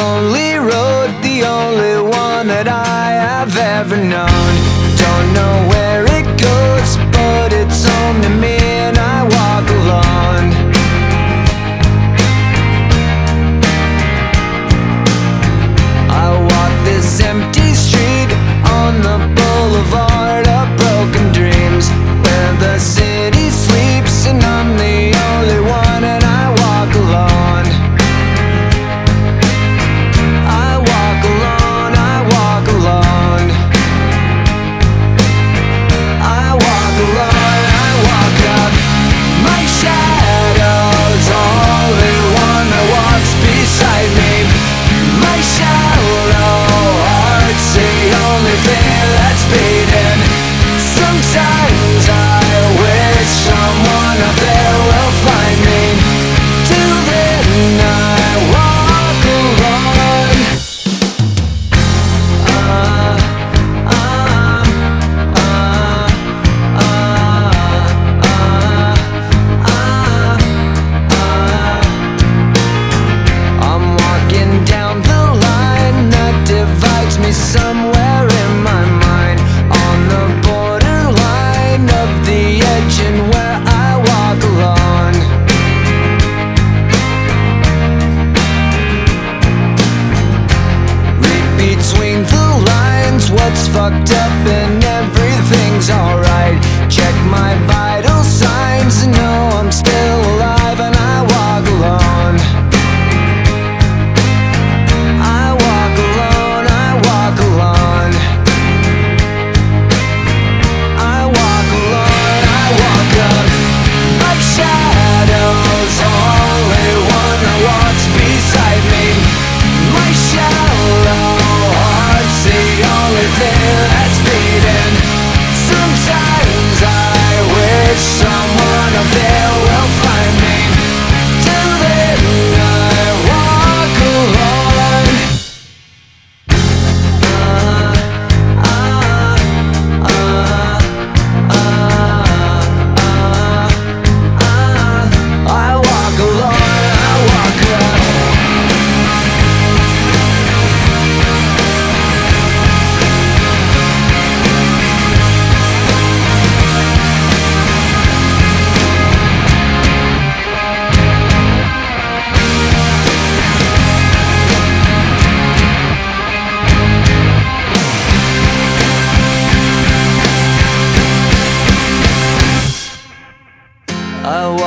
lonely road, the only one that I have ever known. Don't know where it goes, but it's home to me. fucked up.